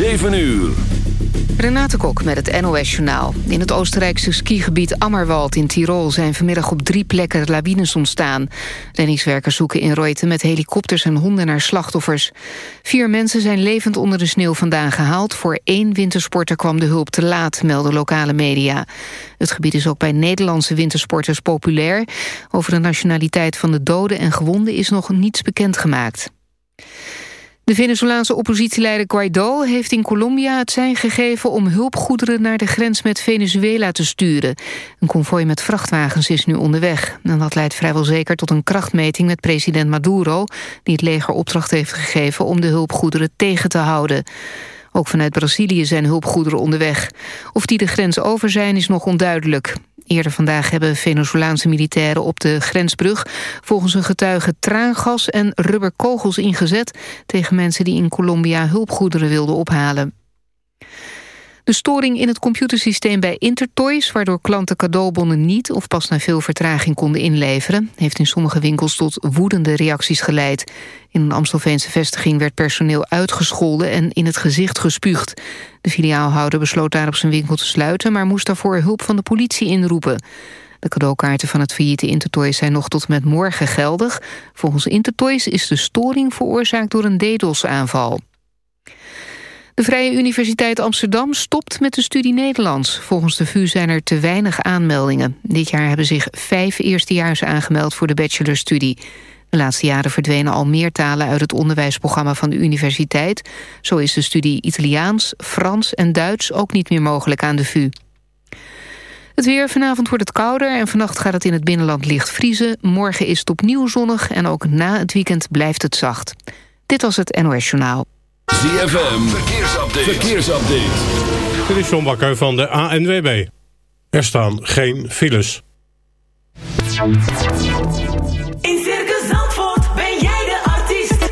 7 uur. Renate Kok met het NOS Journaal. In het Oostenrijkse skigebied Ammerwald in Tirol... zijn vanmiddag op drie plekken lawines ontstaan. Reddingswerkers zoeken in Reuten met helikopters en honden naar slachtoffers. Vier mensen zijn levend onder de sneeuw vandaan gehaald. Voor één wintersporter kwam de hulp te laat, melden lokale media. Het gebied is ook bij Nederlandse wintersporters populair. Over de nationaliteit van de doden en gewonden is nog niets bekendgemaakt. De Venezolaanse oppositieleider Guaido heeft in Colombia het zijn gegeven om hulpgoederen naar de grens met Venezuela te sturen. Een konvooi met vrachtwagens is nu onderweg. En dat leidt vrijwel zeker tot een krachtmeting met president Maduro, die het leger opdracht heeft gegeven om de hulpgoederen tegen te houden. Ook vanuit Brazilië zijn hulpgoederen onderweg. Of die de grens over zijn is nog onduidelijk. Eerder vandaag hebben Venezolaanse militairen op de grensbrug... volgens een getuige traangas en rubberkogels ingezet... tegen mensen die in Colombia hulpgoederen wilden ophalen. De storing in het computersysteem bij Intertoys... waardoor klanten cadeaubonnen niet of pas na veel vertraging konden inleveren... heeft in sommige winkels tot woedende reacties geleid. In een Amstelveense vestiging werd personeel uitgescholden... en in het gezicht gespuugd. De filiaalhouder besloot daarop zijn winkel te sluiten... maar moest daarvoor hulp van de politie inroepen. De cadeaukaarten van het failliete Intertoys zijn nog tot met morgen geldig. Volgens Intertoys is de storing veroorzaakt door een DDoS-aanval. De Vrije Universiteit Amsterdam stopt met de studie Nederlands. Volgens de VU zijn er te weinig aanmeldingen. Dit jaar hebben zich vijf eerstejaars aangemeld voor de bachelorstudie. De laatste jaren verdwenen al meer talen uit het onderwijsprogramma van de universiteit. Zo is de studie Italiaans, Frans en Duits ook niet meer mogelijk aan de VU. Het weer, vanavond wordt het kouder en vannacht gaat het in het binnenland licht vriezen. Morgen is het opnieuw zonnig en ook na het weekend blijft het zacht. Dit was het NOS Journaal. ZFM, verkeersupdate. verkeersupdate. Dit is John Bakker van de ANWB. Er staan geen files. In Circus Zandvoort ben jij de artiest.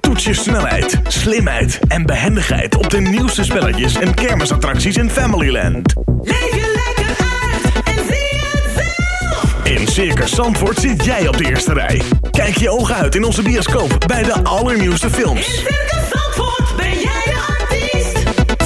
Toets je snelheid, slimheid en behendigheid op de nieuwste spelletjes en kermisattracties in Familyland. Leef je lekker uit en zie het zelf. In Circus Zandvoort zit jij op de eerste rij. Kijk je ogen uit in onze bioscoop bij de allernieuwste In films. Circus Zandvoort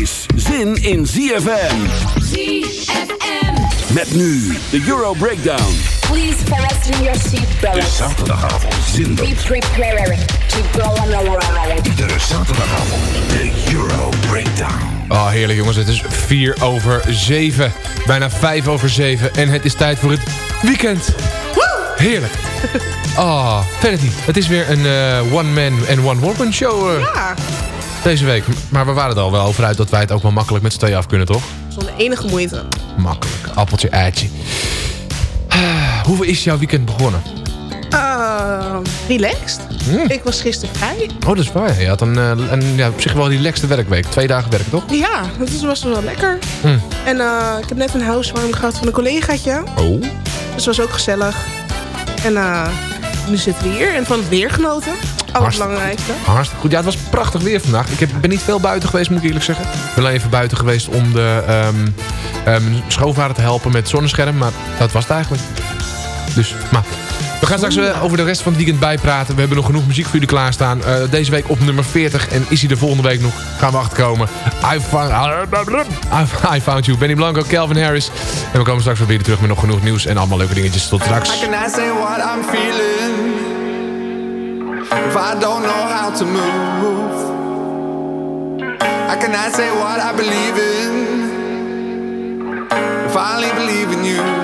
is zin in ZFM. ZFM. Met nu de Euro Breakdown. Please fasten your seatbelts. Zaterdagavond zin Be prepared to go on a ride. Iedere zaterdagavond de Euro Breakdown. Oh, heerlijk jongens. Het is 4 over 7. Bijna 5 over 7. En het is tijd voor het weekend. Heerlijk. Oh, verder niet. Het is weer een eh, one-man en one-woman show eh, Ja, deze week. Maar we waren er al wel over uit dat wij het ook wel makkelijk met z'n tweeën af kunnen, toch? zonder enige moeite. Makkelijk. appeltje eitje. Ah, hoe is jouw weekend begonnen? Uh, relaxed. Hmm. Ik was gisteren vrij. Oh, dat is waar. Je had een, eh, een ja, op zich wel die relaxte werkweek. Twee dagen werk, toch? Ja, dat was wel lekker. Hmm. En eh, ik heb net een housewarming gehad van een collegaatje. Oh. Dus dat was ook gezellig. En eh, nu zitten we hier en van het weer genoten. Allerbelangrijkste. Hartstikke goed. Ja, het was prachtig weer vandaag. Ik heb, ben niet veel buiten geweest, moet ik eerlijk zeggen. Ik ben alleen even buiten geweest om de ehm eh, mijn schoonvader te helpen met zonnescherm. Maar dat was het eigenlijk. Dus, maar... We gaan straks eh, over de rest van het weekend bijpraten. We hebben nog genoeg muziek voor jullie klaarstaan. Eh, deze week op nummer 40. En is hij de volgende week nog? Gaan we achterkomen. I found, I, I found you. Benny Blanco, Calvin Harris. En we komen straks weer terug met nog genoeg nieuws. En allemaal leuke dingetjes. Tot straks. How can I say what I'm feeling if I don't know how to move? I say what I believe in I believe in you?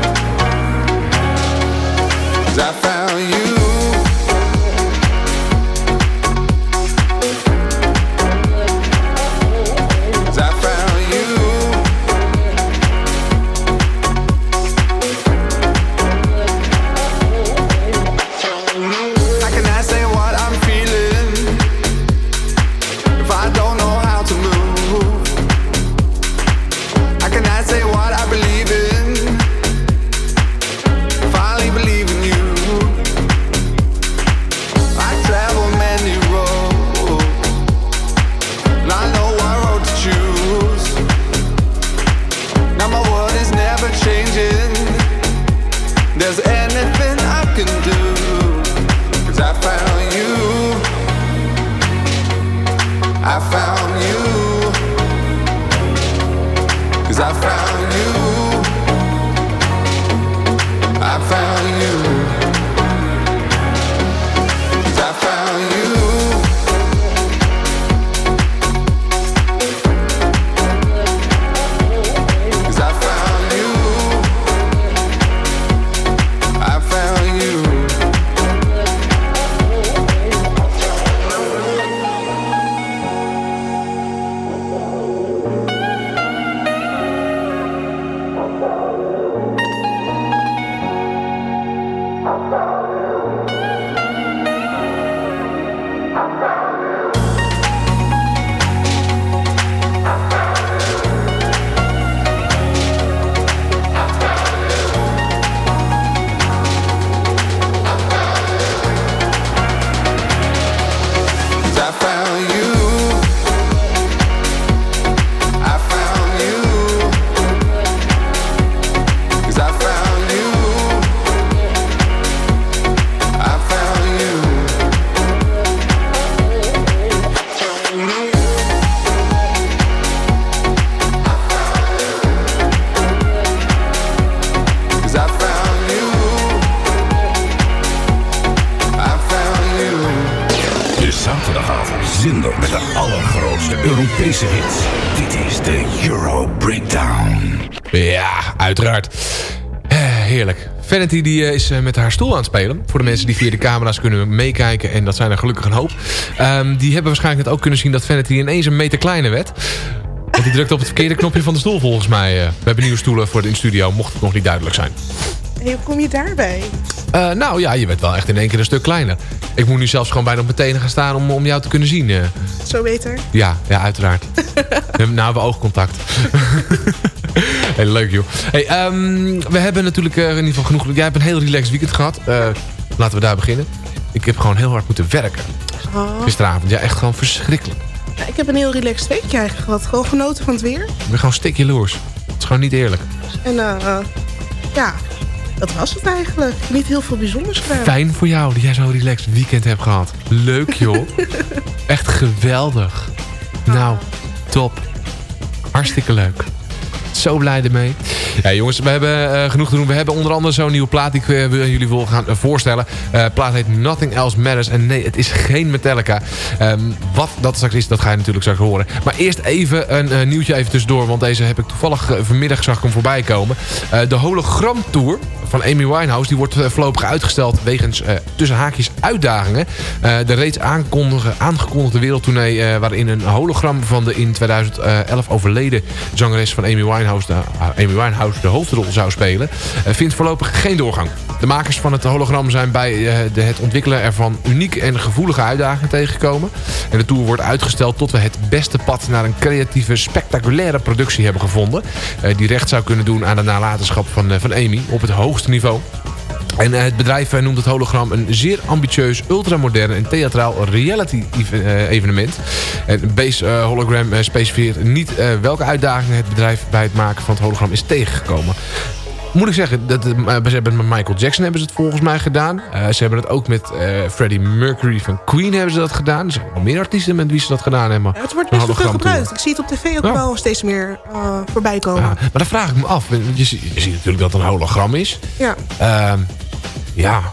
Die eh, is eh, met haar stoel aan het spelen. Voor de mensen die via de camera's kunnen meekijken. En dat zijn er gelukkig een hoop. Ehm, die hebben waarschijnlijk net ook kunnen zien dat Vanity ineens een meter kleiner werd. Want die drukte op het verkeerde knopje van de stoel volgens mij. eh. we hebben nieuwe stoelen voor de in studio, mocht het nog niet duidelijk zijn. Hey, hoe kom je daarbij? Nou ja, je bent wel echt in één keer een stuk kleiner. Ik moet nu zelfs gewoon bijna op mijn tenen gaan staan om, om jou te kunnen zien. Zo beter. Ja, ja, uiteraard. we hebben nou we oogcontact. Heel leuk, joh. Hey, ehm, we hebben natuurlijk eh, in ieder geval genoeg... Jij hebt een heel relaxed weekend gehad. Eh, laten we daar beginnen. Ik heb gewoon heel hard moeten werken. Oh. Gisteravond. Ja, echt gewoon verschrikkelijk. Ja, ik heb een heel relaxed weekje eigenlijk gehad. Gewoon genoten van het weer. Ik ben gewoon stik jaloers. Het is gewoon niet eerlijk. En eh, ja, dat was het eigenlijk. Niet heel veel bijzonders gedaan. Fijn voor jou dat jij zo'n relaxed weekend hebt gehad. Leuk, joh. echt geweldig. Nou, top. Hartstikke leuk. Zo blij ermee. Ja, jongens, we hebben eh, genoeg te doen. We hebben onder andere zo'n nieuwe plaat die ik wil- jullie wil gaan eh, voorstellen. Eh plaat heet Nothing Else Matters. En nee, het is geen Metallica. Ehm, wat dat straks is, dat ga je natuurlijk straks horen. Maar eerst even een nieuwtje even tussendoor. Want deze heb ik toevallig vanmiddag zag ik hem voorbij komen. De Hologram Tour van Amy Winehouse... die wordt voorlopig uitgesteld wegens tussen haakjes uitdagingen. De reeds aangekondigde wereldtournee... waarin een hologram van de in 2011 overleden zangeres van Amy Winehouse... de, ah, Amy Winehouse de hoofdrol zou spelen... eh, vindt voorlopig geen doorgang. De makers van het hologram zijn bij eh, de, het ontwikkelen ervan unieke en gevoelige uitdagingen tegengekomen. En de tour wordt uitgesteld tot we het beste pad naar een creatieve, spectaculaire productie hebben gevonden. eh, die recht zou kunnen doen aan de nalatenschap van, van Amy op het hoogste niveau. En eh, het bedrijf eh, noemt het hologram een zeer ambitieus, ultramodern en theatraal reality eh, evenement. En Base Hologram specificeert niet welke uitdagingen het bedrijf bij het maken van het hologram is tegengekomen. Moet ik zeggen, dat, ze hebben het met Michael Jackson hebben ze het volgens mij gedaan. Ze hebben het ook met Freddie Mercury van Queen hebben ze dat gedaan. Er zijn wel meer artiesten met wie ze dat gedaan hebben. Ja, het wordt best wel veel gebruikt. Ik zie het op tv ook Ja. wel steeds meer eh, voorbij komen. Ja, maar dan vraag ik me af. Je, ziet- je ziet natuurlijk dat het een hologram is. Ja. Ja.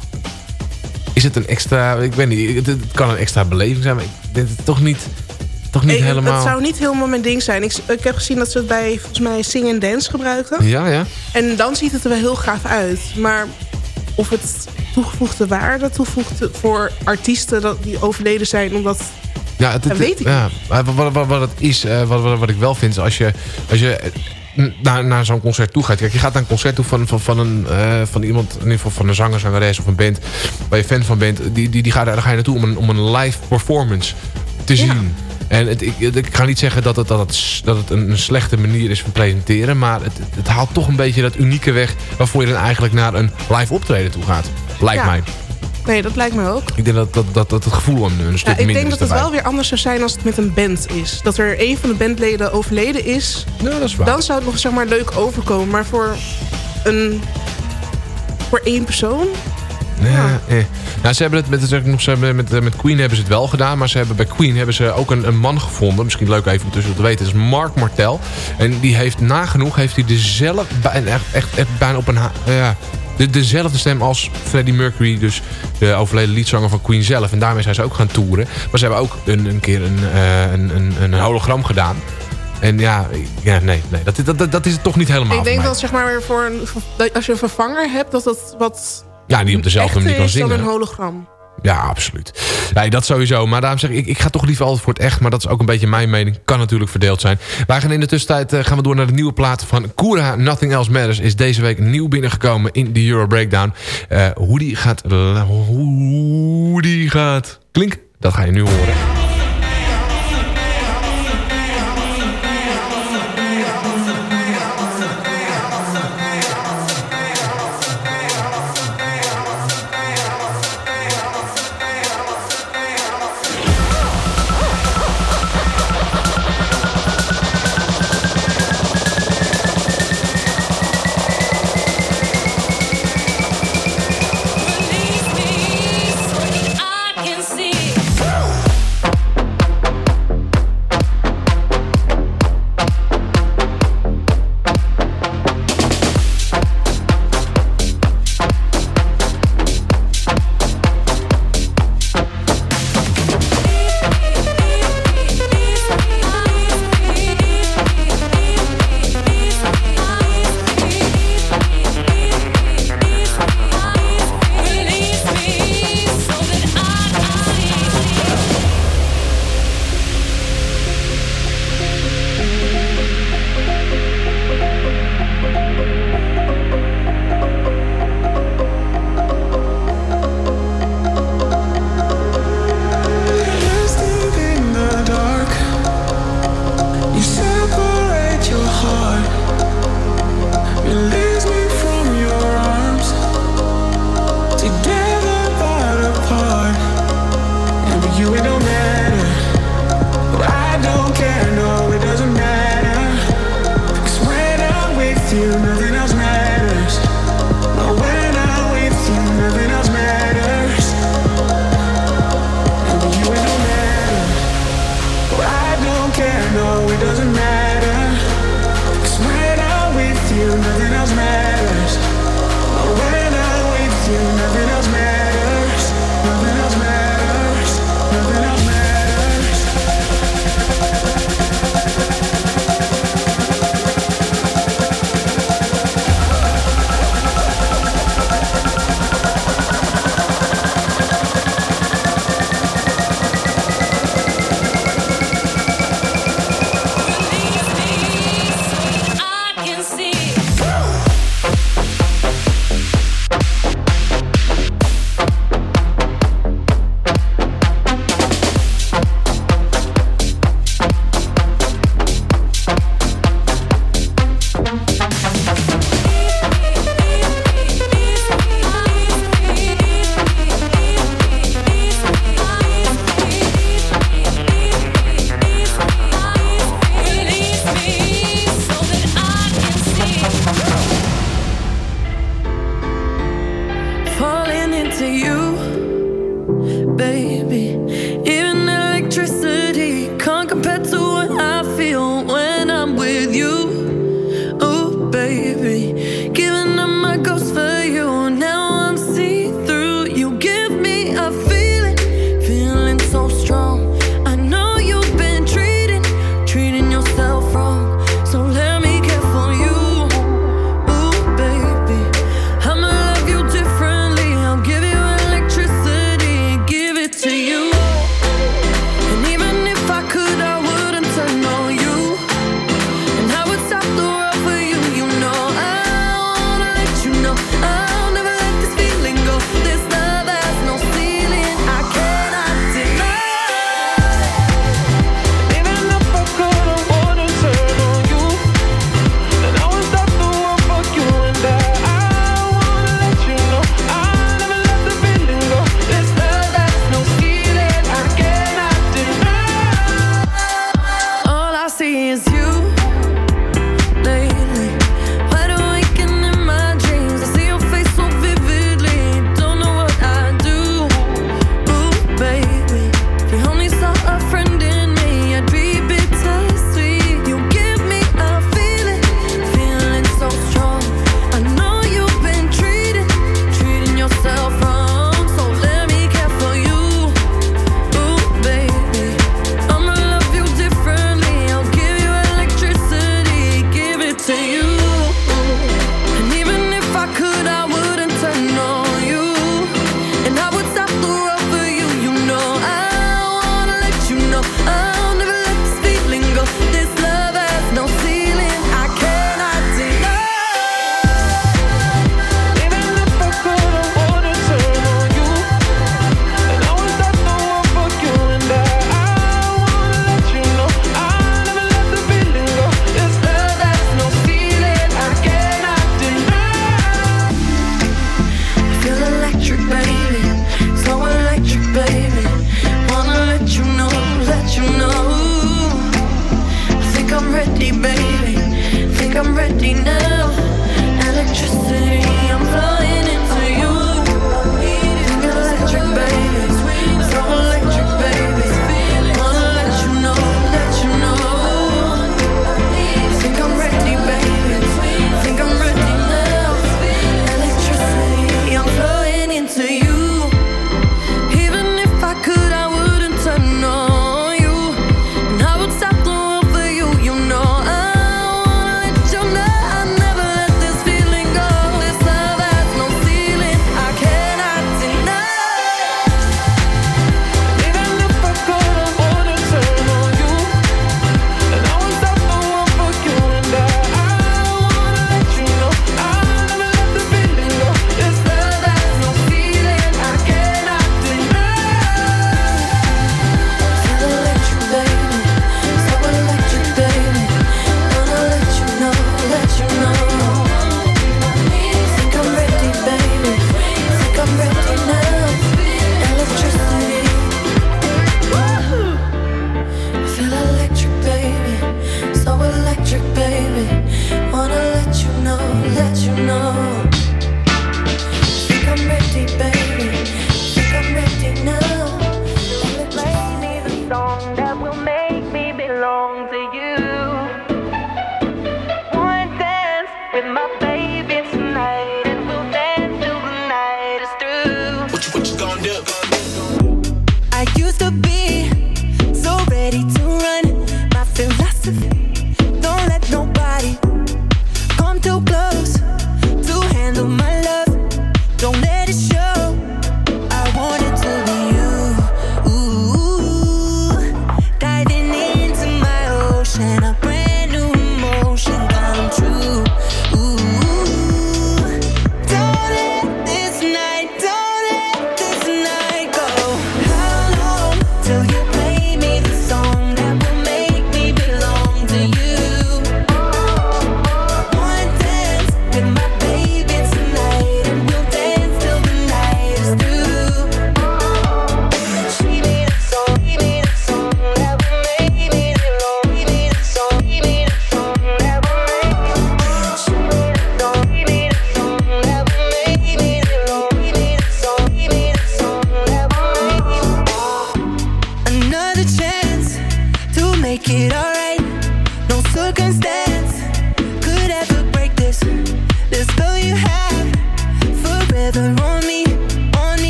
Is het een extra... Ik weet niet. Het, het kan een extra beleving zijn. Maar ik denk het toch niet, toch niet Ik- helemaal... Het zou niet helemaal mijn ding zijn. Ik, ik heb gezien dat ze het bij volgens mij Sing and Dance gebruikten. Ja, ja. En dan ziet het er wel heel gaaf uit. Maar of het toegevoegde waarde toevoegt voor artiesten dat, die overleden zijn... omdat Ja, het, Dat weet ik ja, wat, wat, wat het is, eh, wat, wat, wat ik wel vind, is als je, als je naar, naar zo'n concert toe gaat. Kijk, je gaat naar een concert toe van, van, van, een, eh, van iemand, in ieder geval van een zanger, zangeres of een band, waar je fan van bent. Die, die, die gaat, daar ga je naartoe om een, om een live performance te zien. En het, ik, ik ga niet zeggen dat het, dat het, dat het een, slechte manier is van presenteren. Maar het, het, het haalt toch een beetje dat unieke weg... waarvoor je dan eigenlijk naar een live optreden toe gaat. Lijkt Ja. mij. Nee, dat lijkt me ook. Ik denk dat, dat, dat, dat het gevoel een, een stuk Ja, ik minder denk is dat het daarbij. wel weer anders zou zijn als het met een band is. Dat er een van de bandleden overleden is. Ja, dat is waar. Dan zou het nog zeg maar leuk overkomen. Maar voor een... Voor één persoon? Ja, eh. Nou, ze hebben het met, het- nog, ze hebben met, eh, met Queen hebben ze het wel gedaan. Maar ze hebben, bij Queen hebben ze ook een, een man gevonden. Misschien leuk even om tussen te weten. Dat is Mark Martel. En die heeft nagenoeg heeft hij dezelfde, bijna, echt, echt, echt bijna op een... ja, de, dezelfde stem als Freddie Mercury. Dus de overleden liedzanger van Queen zelf. En daarmee zijn ze ook gaan toeren. Maar ze hebben ook een, een keer een, eh, een, een, een hologram gedaan. En ja, ja nee, nee dat, dat, dat, dat is het toch niet helemaal ik denk dat zeg maar weer voor een, als je een vervanger hebt, dat dat wat Ja, die op dezelfde manier kan is dan zingen. een hologram. Ja, absoluut. Nee, dat sowieso. Maar daarom zeg ik, ik, ga toch liever altijd voor het echt. Maar dat is ook een beetje mijn mening. Kan natuurlijk verdeeld zijn. Wij gaan in de tussentijd eh, gaan we door naar de nieuwe plaat van Koura. Nothing Else Matters is deze week nieuw binnengekomen in de Euro Breakdown. Eh, hoe die gaat... Hoe die gaat... Klink, dat ga je nu horen.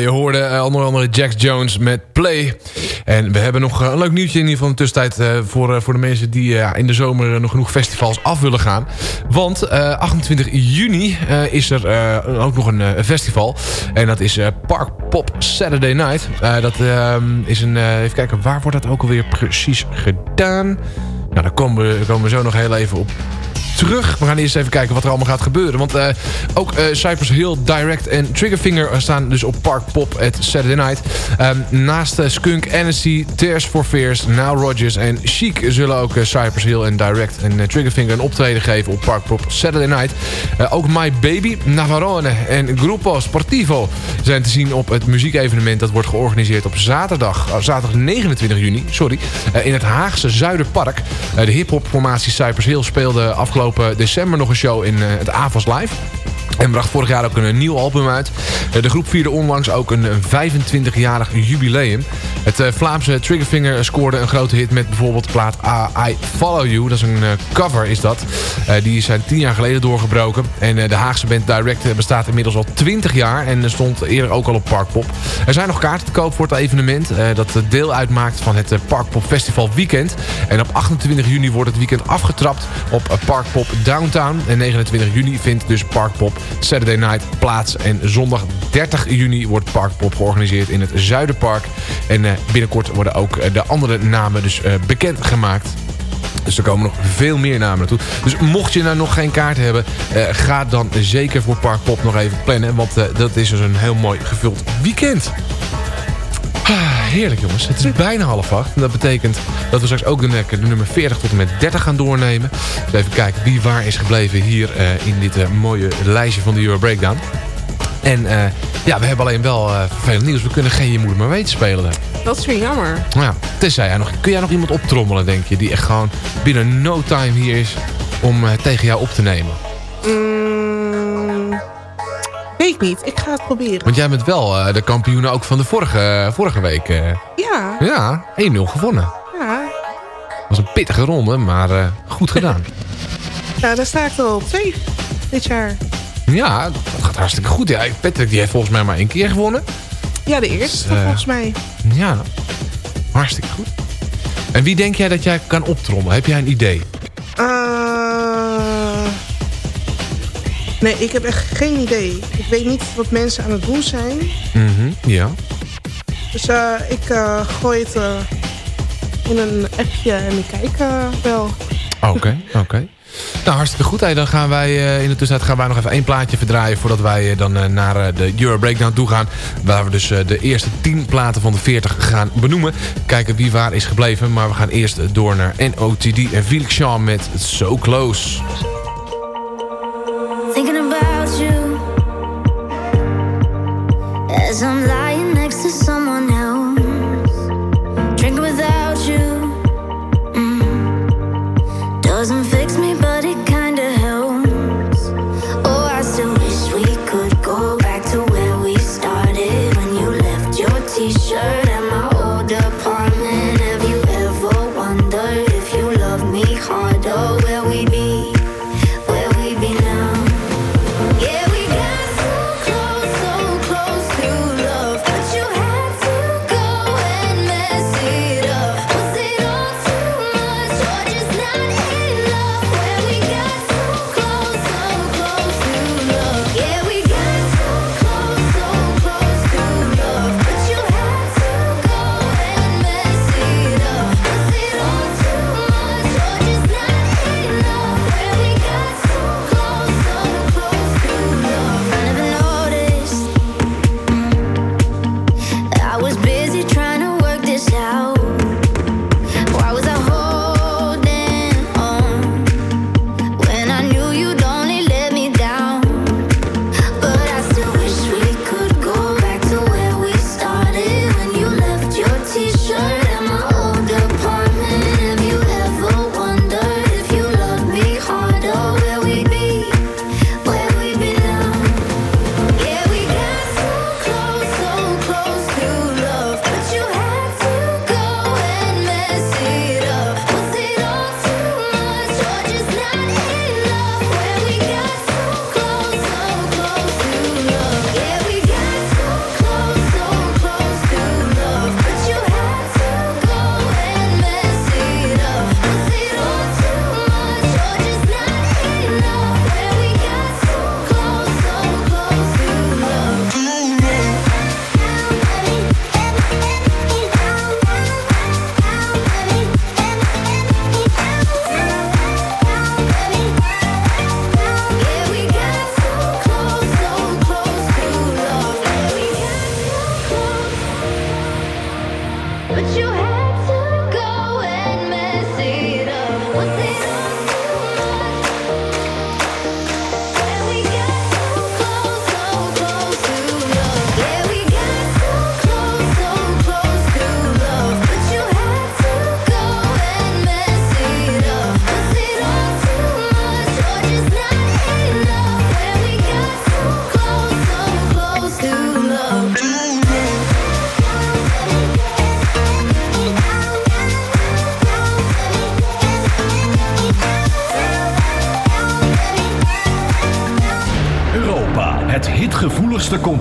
Je hoorde eh, onder andere Jack Jones met Play. En we hebben nog eh, een leuk nieuwtje in ieder geval de tussentijd... eh, voor, voor de mensen die in de zomer nog genoeg festivals af willen gaan. Want eh, 28 juni is er ook nog een festival. En dat is Park Pop Saturday Night. Dat ehm, is een... even kijken, waar wordt dat ook alweer precies gedaan? Nou, daar komen we, komen we zo nog heel even op terug. We gaan eerst even kijken wat er allemaal gaat gebeuren. Want eh, ook eh, Cypress Hill, Direct en Triggerfinger staan dus op Park Pop at Saturday Night. Ehm, naast eh, Skunk, Annecy, Tears for Fears, Now Rogers en Chic... zullen ook eh, Cypress Hill en Direct en eh, Triggerfinger een optreden geven op Park Pop Saturday Night. Eh, ook My Baby, Navarone en Gruppo Sportivo zijn te zien op het muziekevenement... dat wordt georganiseerd op zaterdag, eh, zaterdag 29 juni sorry, eh, in het Haagse Zuiderpark. Eh, de hip-hop formatie Cypress Hill speelde afgelopen december nog een show in eh, het AVAS Live. En bracht vorig jaar ook een nieuw album uit. Eh, De groep vierde onlangs ook een 25-jarig jubileum. Het eh, Vlaamse Triggerfinger scoorde een grote hit met bijvoorbeeld de plaat I Follow You. Dat is een eh, cover is dat. Eh, Die zijn tien jaar geleden doorgebroken. En eh, de Haagse band Direct eh, bestaat inmiddels al 20 jaar. En stond eerder ook al op Parkpop. Er zijn nog kaarten te koop voor het evenement. eh, Dat deel uitmaakt van het eh, Parkpop Festival Weekend. En op 28 juni wordt het weekend afgetrapt op eh, Parkpop Downtown. En 29 juni vindt dus Parkpop Saturday Night plaats. En zondag 30 juni wordt Parkpop georganiseerd in het Zuiderpark. En eh, binnenkort worden ook eh, de andere namen dus eh, bekendgemaakt. Dus er komen nog veel meer namen naartoe. Dus mocht je nou nog geen kaart hebben... ga dan zeker voor Parkpop nog even plannen. Want dat is dus een heel mooi gevuld weekend. Ah, Heerlijk jongens, het is bijna half acht. En dat betekent dat we straks ook de, de nummer 40 tot en met 30 gaan doornemen. Dus even kijken wie waar is gebleven hier eh, in dit eh, mooie lijstje van de Euro Breakdown. En eh, ja, we hebben alleen wel vervelend nieuws. We kunnen geen Je Moeder Maar Weten spelen. Dat is weer jammer. Nou ja, tenzij jij nog, kun jij nog iemand optrommelen, denk je? Die echt gewoon binnen no time hier is om tegen jou op te nemen. Mm, niet. Ik ga het proberen. Want jij bent wel eh, de kampioen ook van de vorige, vorige week. eh. Ja. ja, 1-0 gewonnen. Ja. was een pittige ronde, maar eh, goed gedaan. Nou, daar sta ik er wel op twee dit jaar. ja, dat gaat hartstikke goed. Ja, Patrick die heeft volgens mij maar één keer gewonnen. Ja, de eerste Dus, volgens mij. Ja, hartstikke goed. En wie denk jij dat jij kan optrommelen? Heb jij een idee? Eh, nee, ik heb echt geen idee. Ik weet niet wat mensen aan het doen zijn. Mhm, ja. Dus eh, ik eh, gooi het eh, in een appje en ik kijk wel. Oké, oké. Nou, hartstikke goed. Hey, dan gaan wij in de tussentijd gaan wij nog even één plaatje verdraaien... voordat wij dan naar de Euro Breakdown toe gaan. Waar we dus de eerste 10 platen van de 40 gaan benoemen. Kijken wie waar is gebleven. Maar we gaan eerst door naar NOTD en Felix Jean met So Close. As I'm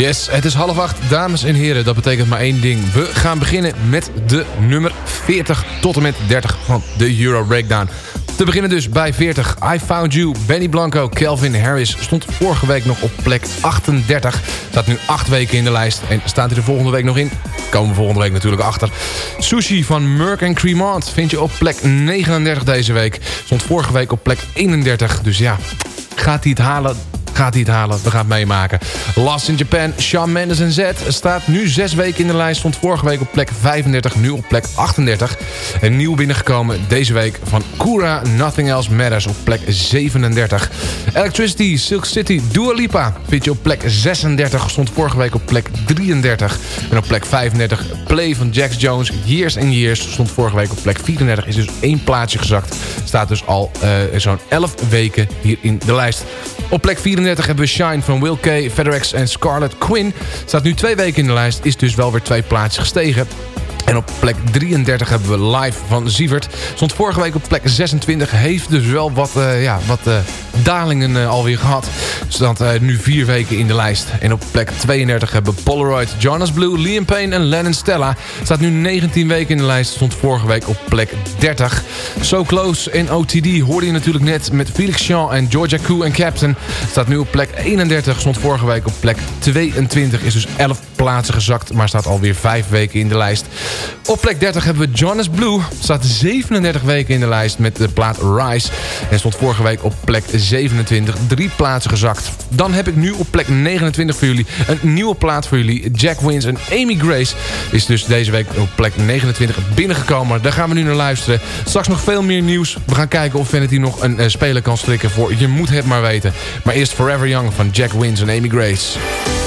Yes, het is half acht, dames en heren. Dat betekent maar één ding. We gaan beginnen met de nummer 40 tot en met 30 van de Euro Breakdown. Te beginnen dus bij 40. I Found You, Benny Blanco, Calvin Harris stond vorige week nog op plek 38. Staat nu 8 weken in de lijst en staat hij er volgende week nog in. Komen we volgende week natuurlijk achter. Sushi van Merck Cremant vind je op plek 39 deze week. Stond vorige week op plek 31. Dus ja, gaat hij het halen? Gaat hij het halen? We gaan het meemaken. Last in Japan, Shawn Mendes en Z staat nu zes weken in de lijst. Stond vorige week op plek 35, nu op plek 38. En nieuw binnengekomen deze week van Kura Nothing Else Matters op plek 37. Electricity, Silk City, Dua Lipa vind je op plek 36. Stond vorige week op plek 33. En op plek 35 Play van Jax Jones, Years and Years. Stond vorige week op plek 34. Is dus één plaatsje gezakt. Staat dus al uh, zo'n 11 weken hier in de lijst. Op plek 34 hebben we Shine van Will K, FedEx en Scarlett Quinn. Staat nu twee weken in de lijst, is dus wel weer twee plaatsjes gestegen. En op plek 33 hebben we Live van Sievert. Stond vorige week op plek 26. Heeft dus wel wat, uh, ja, wat uh, dalingen uh, alweer gehad. Staat nu vier weken in de lijst. En op plek 32 hebben Polaroid, Jonas Blue, Liam Payne en Lennon Stella. Staat nu 19 weken in de lijst. Stond vorige week op plek 30. So Close en OTD hoorde je natuurlijk net met Felix Jean en Georgia Koo en Captain. Staat nu op plek 31. Stond vorige week op plek 22. Is dus 11 plaatsen gezakt. Maar staat alweer 5 weken in de lijst. Op plek 30 hebben we Jonas Blue. Staat 37 weken in de lijst met de plaat Rise. En stond vorige week op plek 27. Drie plaatsen gezakt. Dan heb ik nu op plek 29 voor jullie een nieuwe plaat voor jullie. Jack Wins en Amy Grace is dus deze week op plek 29 binnengekomen. Daar gaan we nu naar luisteren. Straks nog veel meer nieuws. We gaan kijken of Vanity nog een uh, speler kan strikken voor Je Moet Het Maar Weten. Maar eerst Forever Young van Jack Wins en Amy Grace.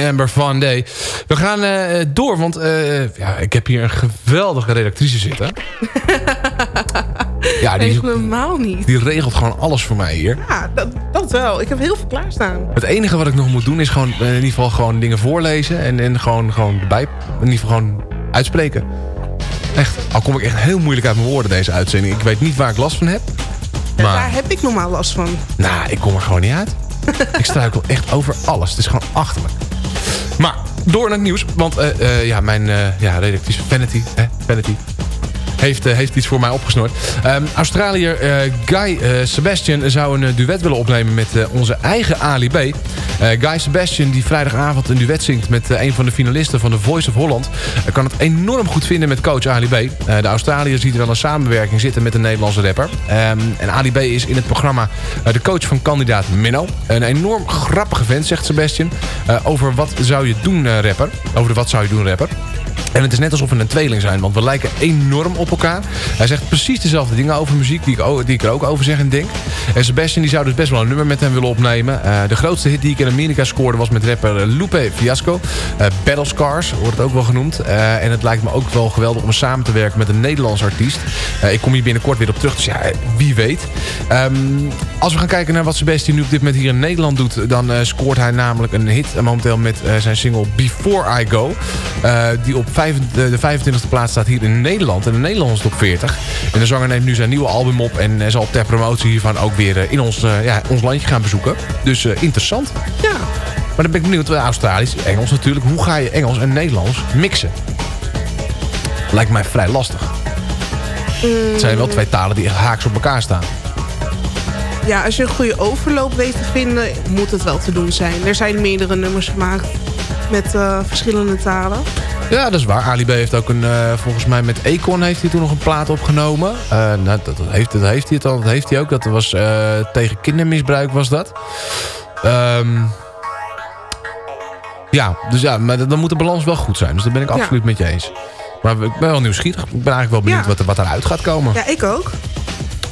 En Amber Van Day. We gaan eh, door, want eh, ja, ik heb hier een geweldige redactrice zitten. ja, die, Helemaal niet. die regelt gewoon alles voor mij hier. Ja, dat, dat wel. Ik heb heel veel klaarstaan. Het enige wat ik nog moet doen is gewoon eh, in ieder geval gewoon dingen voorlezen. En, en gewoon, gewoon erbij, in ieder geval gewoon uitspreken. Echt, al kom ik echt heel moeilijk uit mijn woorden deze uitzending. Ik weet niet waar ik last van heb. Maar, Daar heb ik normaal last van. nou, ik kom er gewoon niet uit. ik struikel echt over alles. Het is gewoon achterlijk. Maar, door naar het nieuws. Want eh, eh, ja, mijn eh ja, redactrice Vanity, hè, Vanity heeft, eh, heeft iets voor mij opgesnord. Ehm, Australiër eh, Guy eh, Sebastian zou een duet willen opnemen met onze eigen Ali B. Guy Sebastian, die vrijdagavond een duet zingt met een van de finalisten van The Voice of Holland... kan het enorm goed vinden met coach Ali B. De Australiër ziet er wel een samenwerking zitten met een Nederlandse rapper. Ehm, en Ali B is in het programma de coach van kandidaat Minno. Een enorm grappige vent, zegt Sebastian. Over wat zou je doen, rapper? Over de wat zou je doen, rapper? En het is net alsof we een tweeling zijn, want we lijken enorm op elkaar. Hij zegt precies dezelfde dingen over muziek die ik, die ik er ook over zeg en denk. En Sebastian die zou dus best wel een nummer met hem willen opnemen. Eh, de grootste hit die ik in Amerika scoorde was met rapper Lupe Fiasco. Eh Battle Scars wordt het ook wel genoemd. Eh, en het lijkt me ook wel geweldig om samen te werken met een Nederlands artiest. Ik kom hier binnenkort weer op terug, dus ja, wie weet. Ehm, als we gaan kijken naar wat Sebastian nu op dit moment hier in Nederland doet... dan scoort hij namelijk een hit momenteel met zijn single Before I Go. Die op vijf- de, de 25e plaats staat hier in Nederland. En de Nederlandse top 40. En de zanger neemt nu zijn nieuwe album op... en eh, zal ter promotie hiervan ook weer eh, in ons, eh, ja, ons landje gaan bezoeken. Dus interessant. Ja. Maar dan ben ik benieuwd, Australisch, Engels natuurlijk. Hoe ga je Engels en Nederlands mixen? Lijkt mij vrij lastig. Het zijn wel twee talen die haaks op elkaar staan. Ja, als je een goede overloop weet te vinden, moet het wel te doen zijn. Er zijn meerdere nummers gemaakt met verschillende talen. Ja, dat is waar. Ali B heeft ook een, eh, volgens mij met Econ heeft hij toen nog een plaat opgenomen. Eh, nou, dat, dat heeft, dat heeft hij het al, dat heeft hij ook. Dat was eh, tegen kindermisbruik was dat. Ehm, ja, dus ja, maar dan moet de balans wel goed zijn. Dus daar ben ik Ja. absoluut met je eens. Maar ik ben wel nieuwsgierig. Ik ben eigenlijk wel benieuwd Ja. wat, er, wat eruit gaat komen. Ja, ik ook.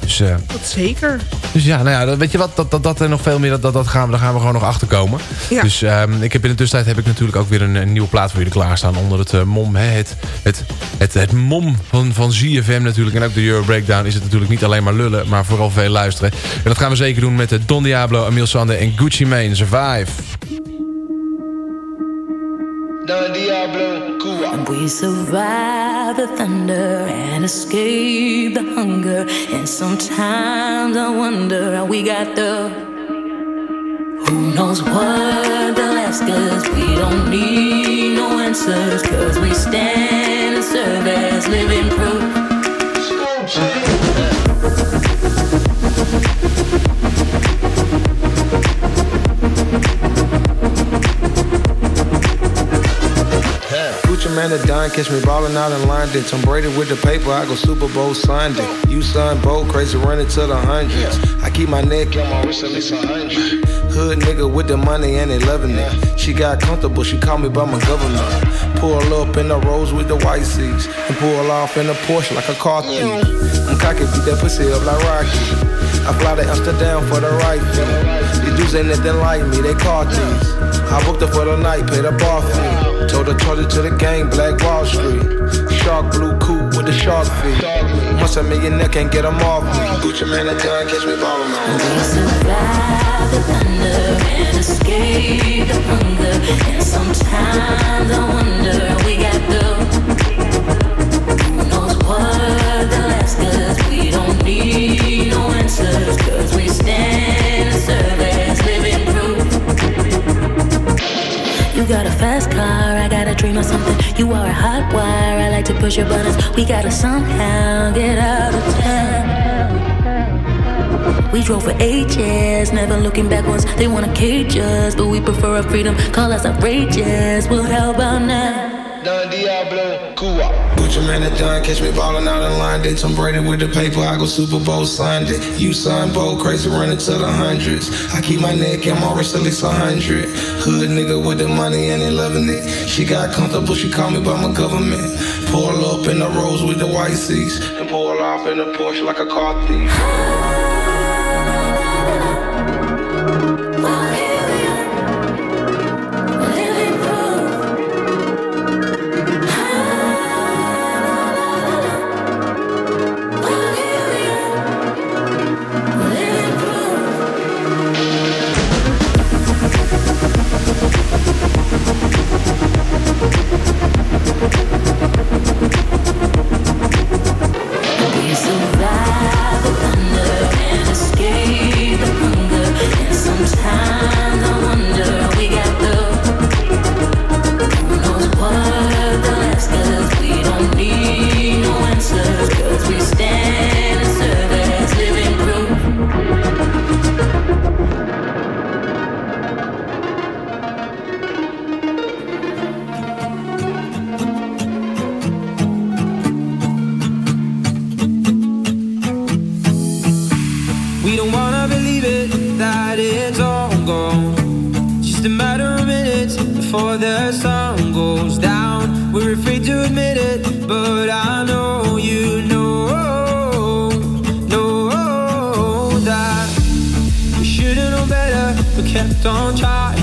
Dus, eh, Dat zeker. dus ja, nou ja, weet je wat, dat, dat, dat en nog veel meer, dat, dat, dat gaan we, daar gaan we gewoon nog achter komen. Ja. Dus ehm, ik heb in de tussentijd heb ik natuurlijk ook weer een, een nieuwe plaat voor jullie klaarstaan. Onder het eh, mom, hè, het, het, het, het mom van, van ZFM natuurlijk. En ook de Euro Breakdown is het natuurlijk niet alleen maar lullen, maar vooral veel luisteren. En dat gaan we zeker doen met eh, Don Diablo, Emil Sande en Gucci Mane. Survive. And we survive the thunder and escape the hunger. And sometimes I wonder how we got there. Who knows what they'll ask us? We don't need no answers, cause we stand and serve as living proof. Man a dime, catch me ballin' out in London. Tom Brady with the paper, I go Super Bowl Sunday. You son, bold, crazy, running to the hundreds. I keep my neck on my wrist at least a hundred. Hood nigga with the money and they loving it. She got comfortable, she called me by my government. Pull up in the rose with the white seats. And pull off in a Porsche like a car thief. I'm cocky, beat that pussy up like Rocky. I fly to Amsterdam for the right fee. These dudes ain't nothing like me, they car thieves. I booked her for the night, paid a bar fee. Told her, charge it to the gang, Black Wall Street. Shark blue coupe with the shark feet. Must a millionaire can't get them off me. Gucci man, that done catch me ballin' on. We survive the thunder and escape We gotta somehow get out of town. We drove for ages, never looking backwards. They wanna cage us, but we prefer our freedom. Call us outrageous. Well, how about now? Don Diablo, Cuba. Gucci man that done catch me ballin' out in London. Tom Brady with the paper, I go Super Bowl Sunday. You son, bold, crazy, running to the hundreds. I keep my neck and my wrist at least a hundred. Hood nigga with the money and they loving it. She got comfortable, she called me by my government. Pull up in the rose with the white seats. And pull off in a Porsche like a car thief. That it's all gone. Just a matter of minutes before the sun goes down. We're afraid to admit it, but I know you know, know that we should've known better, but kept on trying.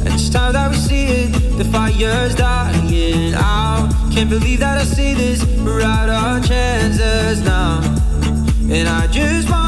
And it's time that we see it, the fire's dying out. Can't believe that I see this, we're out our chances now. And I just want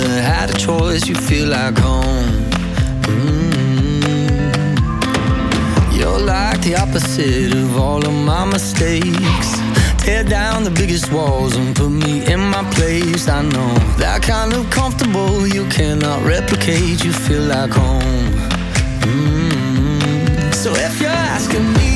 had a choice. You feel like home. Mm. You're like the opposite of all of my mistakes. Tear down the biggest walls and put me in my place. I know that kind of comfortable you cannot replicate. You feel like home. Mm. So if you're asking me,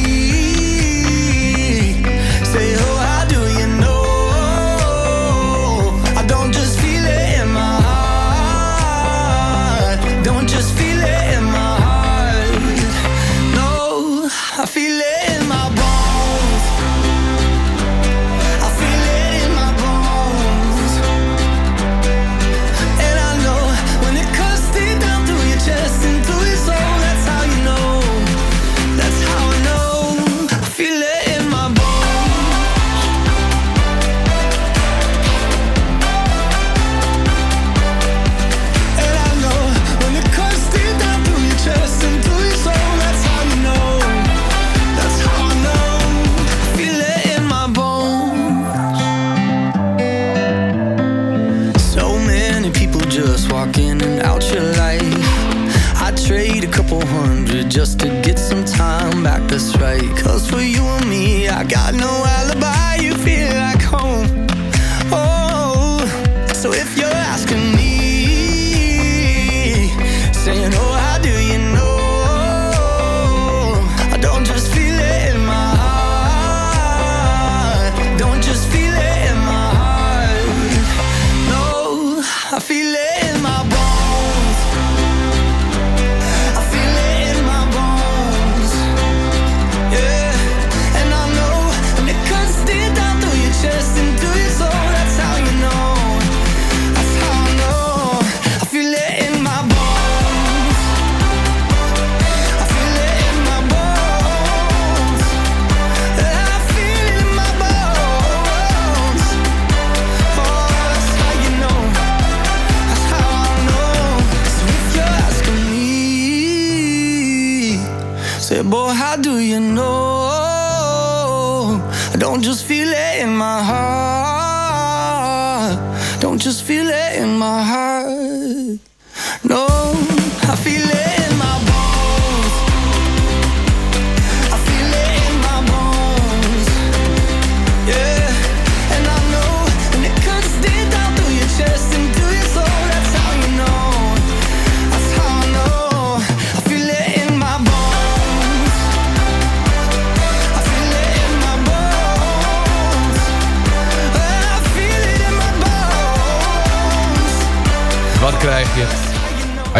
just to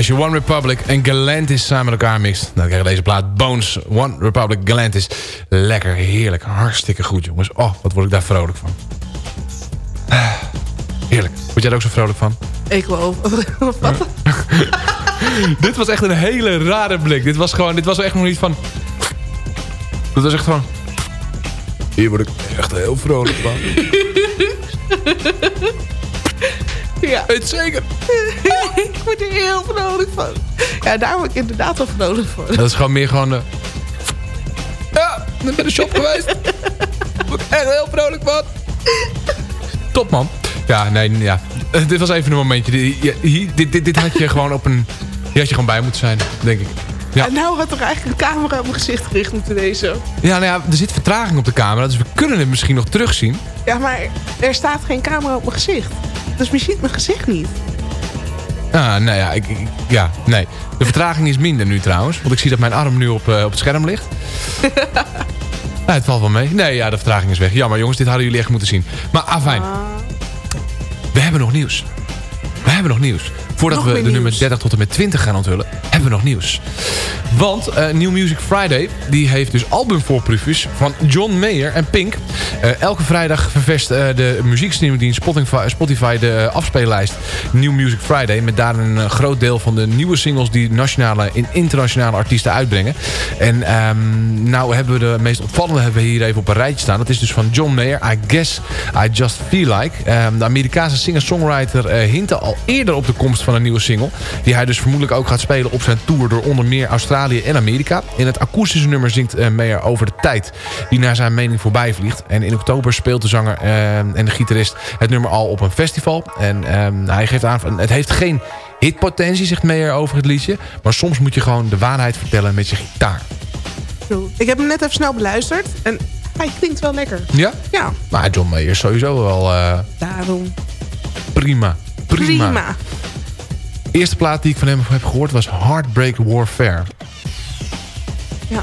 Als je One Republic en Galantis samen met elkaar mixt... dan krijg je deze plaat Bones, One Republic, Galantis. Lekker, heerlijk, hartstikke goed jongens. Oh, wat word ik daar vrolijk van. Heerlijk. Word jij er ook zo vrolijk van? Ik wel. Wat? dit was echt een hele rare blik. Dit was gewoon, dit was echt nog niet van... Dit was echt gewoon... Hier word ik echt heel vrolijk van. Ja. Weet zeker. Word er heel vrolijk van. Ja, daar word ik inderdaad wel vrolijk van. Dat is gewoon meer gewoon... eh, ja, ik ben de shop geweest. Daar word ik echt heel vrolijk van. Top man. Ja, nee, ja. Eh, dit was even een momentje. Ja, hier- dit, dit, dit had je gewoon op een... Hier had je gewoon bij moeten zijn, denk ik. Ja. En nou had er eigenlijk een camera op mijn gezicht gericht moeten wezen. Ja, nou ja, er zit vertraging op de camera, dus we kunnen het misschien nog terugzien. Ja, maar er staat geen camera op mijn gezicht. Dus ziet mijn gezicht niet. Ah, nou ja, ik, ik- ja, nee. De vertraging is minder nu trouwens. Want ik zie dat mijn arm nu op, eh, op het scherm ligt. nou, het valt wel mee. Nee, ja, de vertraging is weg. Jammer jongens, dit hadden jullie echt moeten zien. Maar afijn. We hebben nog nieuws. We hebben nog nieuws. Voordat Nog we de nummer nieuws. 30 tot en met 20 gaan onthullen, we nog nieuws. Want eh, New Music Friday, die heeft dus albumvoorproefjes van John Mayer en Pink. Eh, elke vrijdag vervest eh, de muziekstreamingdienst Spotify, de afspeellijst New Music Friday. Met daar een groot deel van de nieuwe singles die nationale en internationale artiesten uitbrengen. En ehm, nou hebben we de meest opvallende hebben we hier even op een rijtje staan. Dat is dus van John Mayer, I Guess I Just Feel Like. Ehm, de Amerikaanse singer-songwriter hintte al eerder op de komst van een nieuwe single. Die hij dus vermoedelijk ook gaat spelen op zijn tour door onder meer Australië en Amerika. In het akoestische nummer zingt uh, Meyer over de tijd die naar zijn mening voorbij vliegt. En in oktober speelt de zanger uh, en de gitarist het nummer al op een festival. En uh, hij geeft aan, het heeft geen hitpotentie, zegt Meyer over het liedje. Maar soms moet je gewoon de waarheid vertellen met je gitaar. Ik heb hem net even snel beluisterd. En hij klinkt wel lekker. Ja? Ja. Maar John Mayer is sowieso wel... Uh, Daarom. Prima. Prima. Prima. De eerste plaat die ik van hem heb gehoord was Heartbreak Warfare. Ja.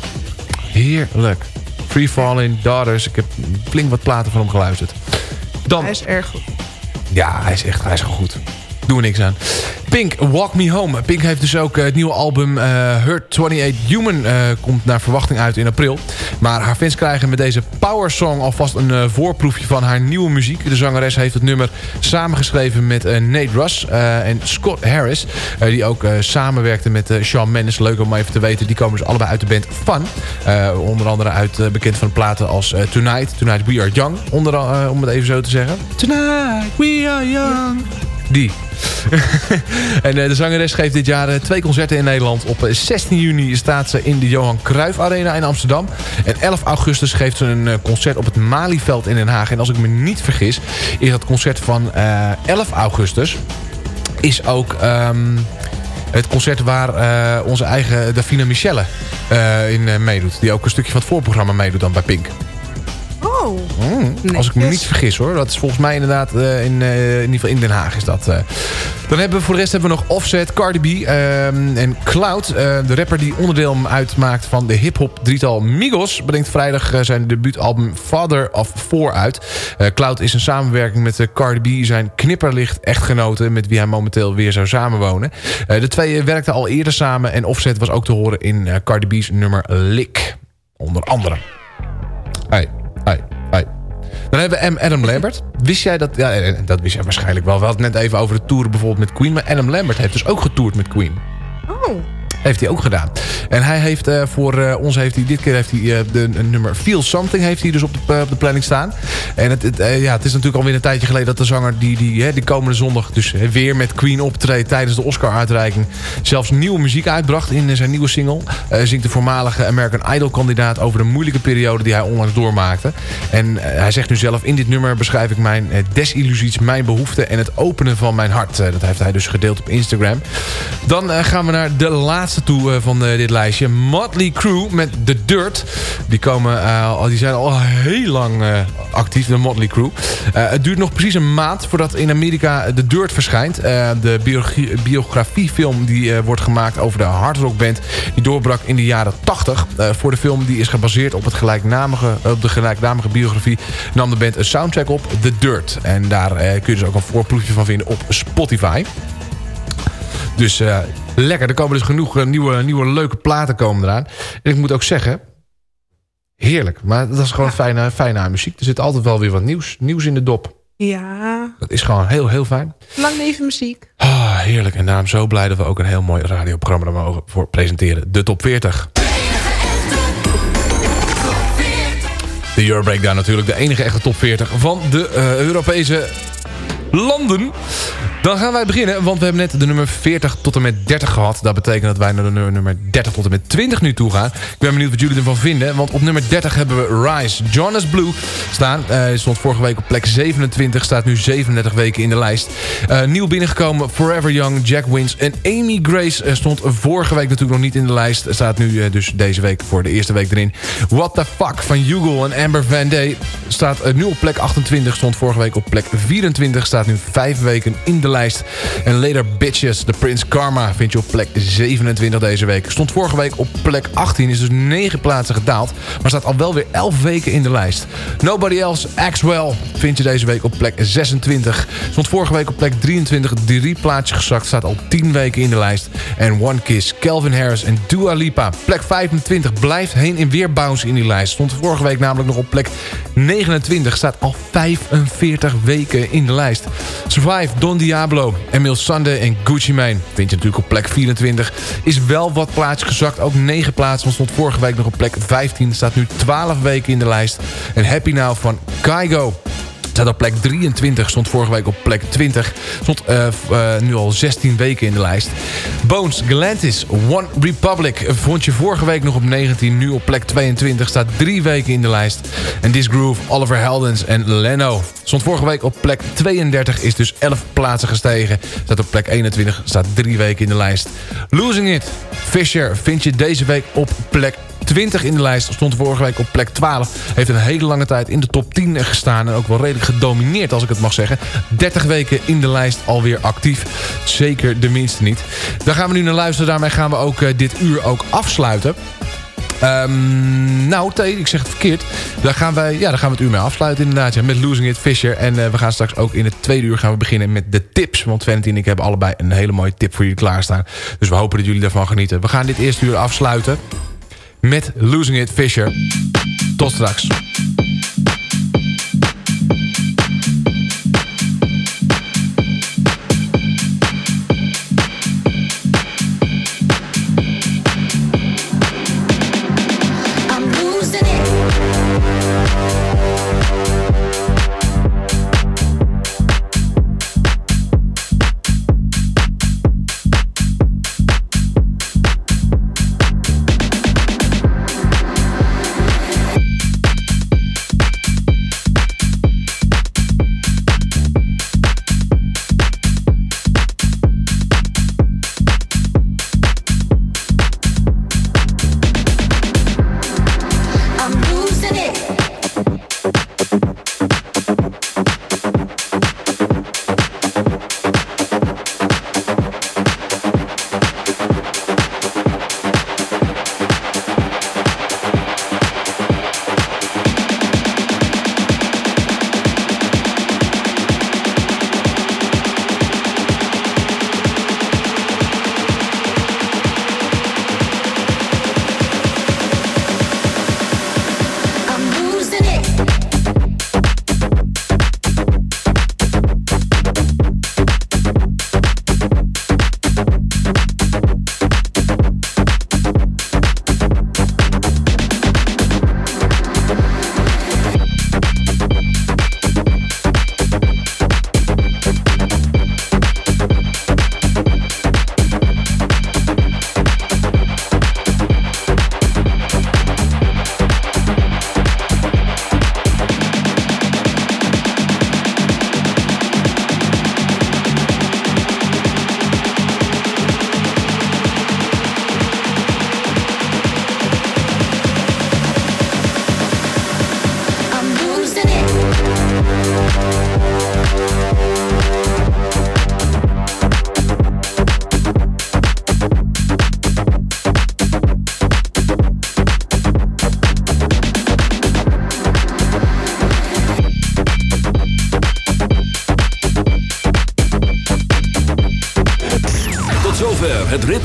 Heerlijk. Free Falling, Daughters. Ik heb flink wat platen van hem geluisterd. Dan, hij is erg goed. Ja, hij is echt hij is goed. Doe er niks aan. Pink, Walk Me Home. Pink heeft dus ook het nieuwe album uh, Hurt 28 Human... Uh, komt naar verwachting uit in april. Maar haar fans krijgen met deze Power Song... alvast een uh, voorproefje van haar nieuwe muziek. De zangeres heeft het nummer samengeschreven met Nate Russ en Scott Harris... die ook samenwerkte met Shawn Mendes. Leuk om even te weten. Die komen dus allebei uit de band Fun. onder andere uit bekend van platen als Tonight. Tonight We Are Young, onder, om het even zo te zeggen. Tonight We Are Young. Die. en de zangeres geeft dit jaar twee concerten in Nederland. Op 16 juni staat ze in de Johan Cruijff Arena in Amsterdam. En 11 augustus geeft ze een concert op het Malieveld in Den Haag. En als ik me niet vergis, is dat concert van uh, 11 augustus... is ook... Um, het concert waar onze eigen Davina Michelle in meedoet. Die ook een stukje van het voorprogramma meedoet dan bij Pink. Oh. Mm, als ik me niet vergis hoor. Dat is volgens mij inderdaad uh, in, uh, in ieder geval in Den Haag is dat. Uh. Dan hebben we voor de rest hebben we nog Offset, Cardi B en Cloud. de rapper die onderdeel uitmaakt van de hip-hop drietal Migos... brengt vrijdag zijn debuutalbum Father of Four uit. Cloud is een samenwerking met Cardi B, zijn knipperlicht echtgenote... met wie hij momenteel weer zou samenwonen. de twee werkten al eerder samen en Offset was ook te horen in Cardi B's nummer Lick. Onder andere. Hey. Hoi, hoi. Dan hebben we M. Adam Lambert. Wist jij dat... Ja, dat wist jij waarschijnlijk wel. We hadden het net even over de tour bijvoorbeeld met Queen. Maar Adam Lambert heeft dus ook getoerd met Queen. Oh. Heeft hij ook gedaan. En hij heeft uh, voor uh, ons heeft hij dit keer heeft hij uh, de nummer Feel Something heeft hij dus op de, op de planning staan. En het, het ja, het is natuurlijk alweer een tijdje geleden dat de zanger die, die, die komende zondag dus weer met Queen optreedt tijdens de Oscar-uitreiking. Zelfs nieuwe muziek uitbracht in zijn nieuwe single. zingt de voormalige American Idol kandidaat over de moeilijke periode die hij onlangs doormaakte. En hij zegt nu zelf in dit nummer beschrijf ik mijn desillusies, mijn behoeften en het openen van mijn hart. dat heeft hij dus gedeeld op Instagram. Dan gaan we naar de laatste toe van dit lijstje. Motley Crue met The Dirt. Die, komen, uh, die zijn al heel lang actief, de Motley Crue. Uh, het duurt nog precies een maand voordat in Amerika The Dirt verschijnt. de biografiefilm die wordt gemaakt over de hardrockband... die doorbrak in de jaren 80. voor de film die is gebaseerd op, het gelijknamige, op de gelijknamige biografie... nam de band een soundtrack op, The Dirt. En daar kun je dus ook een voorproefje van vinden op Spotify. Dus uh, lekker. Er komen dus genoeg uh, nieuwe, nieuwe leuke platen komen eraan. En ik moet ook zeggen... Heerlijk. Maar dat is gewoon ja. fijne, fijne muziek. Er zit altijd wel weer wat nieuws, nieuws in de dop. Ja. Dat is gewoon heel, heel fijn. Lang leven muziek. Ah, heerlijk. En daarom zo blij dat we ook een heel mooi radioprogramma er mogen voor presenteren. De Top 40. De Euro Breakdown natuurlijk. De enige echte top 40 van de uh, Europese landen. Dan gaan wij beginnen, want we hebben net de nummer 40 tot en met 30 gehad. Dat betekent dat wij naar de nummer 30 tot en met 20 nu toe gaan. Ik ben benieuwd wat jullie ervan vinden. Want op nummer 30 hebben we Rise, Jonas Blue staan. Uh, stond vorige week op plek 27, staat nu 37 weken in de lijst. Uh, nieuw binnengekomen, Forever Young, Jack Wins en Amy Grace uh, stond vorige week natuurlijk nog niet in de lijst. Staat nu dus deze week voor de eerste week erin. What the Fuck van Hugo en Amber Van Day staat nu op plek 28. Stond vorige week op plek 24, staat nu 5 weken in de lijst. En Later Bitches, de Prince Karma, vind je op plek 27 deze week. Stond vorige week op plek 18, is dus 9 plaatsen gedaald. Maar staat al wel weer 11 weken in de lijst. Nobody Else, Axwell, vind je deze week op plek 26. Stond vorige week op plek 23, drie plaatsjes gezakt. Staat al 10 weken in de lijst. En One Kiss, Calvin Harris en Dua Lipa. Plek 25 blijft heen en weer bounce in die lijst. Stond vorige week namelijk nog op plek 29. Staat al 45 weken in de lijst. Survive, Don Diablo, Emil Sande en Gucci Mane. Vind je natuurlijk op plek 24. Is wel wat plaatsen gezakt. Ook 9 plaatsen. Want stond vorige week nog op plek 15. Staat nu 12 weken in de lijst. En Happy Now van Kaigo Staat op plek 23, stond vorige week op plek 20. Stond eh, eh, nu al 16 weken in de lijst. Bones Galantis, One Republic. Vond je vorige week nog op 19, nu op plek 22. Staat drie weken in de lijst. En This Groove, Oliver Heldens en Leno. Stond vorige week op plek 32, is dus 11 plaatsen gestegen. Staat op plek 21, staat drie weken in de lijst. Losing It, Fisher vind je deze week op plek 20 in de lijst. Stond vorige week op plek 12. Heeft een hele lange tijd in de top 10 gestaan. En ook wel redelijk gedomineerd als ik het mag zeggen. 30 weken in de lijst alweer actief. Zeker de minste niet. Daar gaan we nu naar luisteren. Daarmee gaan we ook eh, dit uur ook afsluiten. Ehm, nou, T, ik zeg het verkeerd. Daar gaan, wij, ja, daar gaan we het uur mee afsluiten inderdaad. Met Losing It Fisher. En eh, we gaan straks ook in het tweede uur gaan we beginnen met de tips. Want Valentin en ik hebben allebei een hele mooie tip voor jullie klaarstaan. Dus we hopen dat jullie daarvan genieten. We gaan dit eerste uur afsluiten met Losing It Fisher. Tot straks.